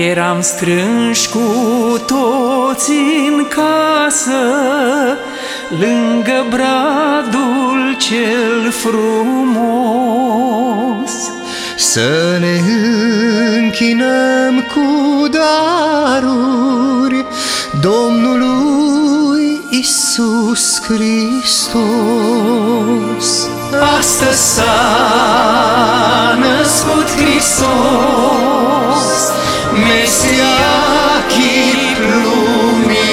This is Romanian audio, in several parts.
Eram strânși cu toți în casă, Lângă bradul cel frumos. Să ne închinăm cu daruri Domnului Isus Hristos. Astăzi s-a născut Hristos, Mesia chip luminos,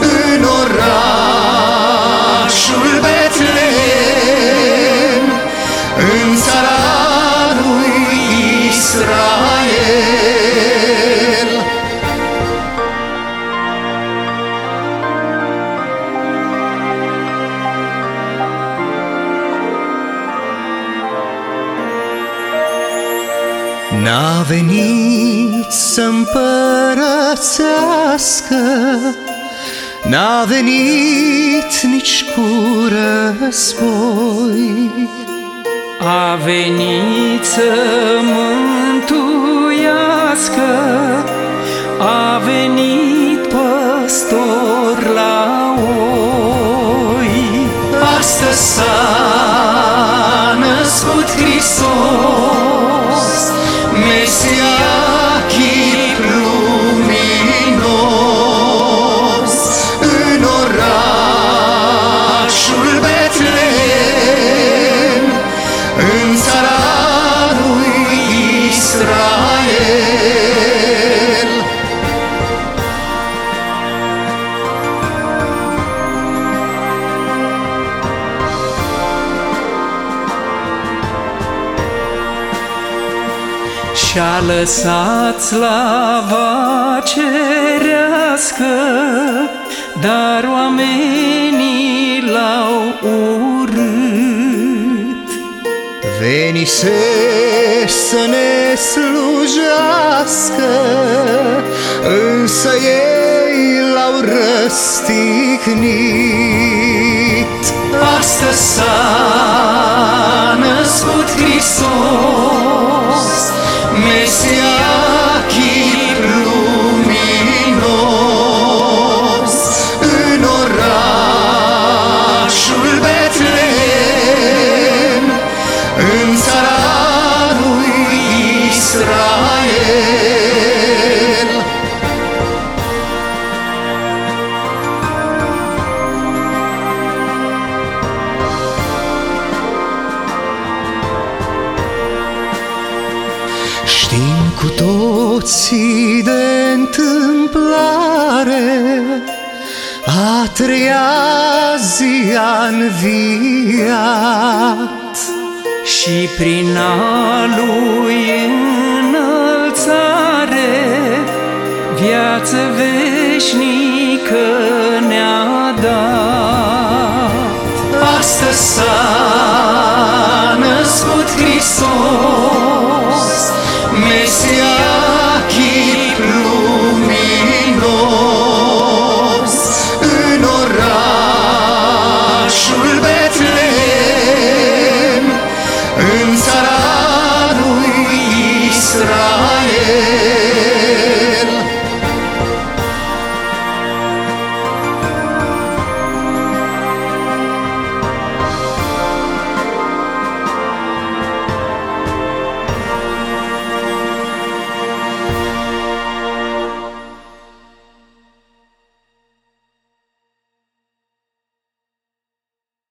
în orașul Betlehem, în țara lui Israel. N-a venit să împărățească, N-a venit nici cu război. A venit să mântuiască, a venit păstor la oi. Astăzi s-a născut Hristos, Și-a lăsat slava cerească, dar oamenii l-au urât. Venise să ne slujească, Însă ei l-au răstignit. Astăzi s-a născut Hristos, Israel. Știm cu toții de întâmplare A treia zi a înviat Și prin a lui înălțare Viață veșnică ne-a dat. Astăzi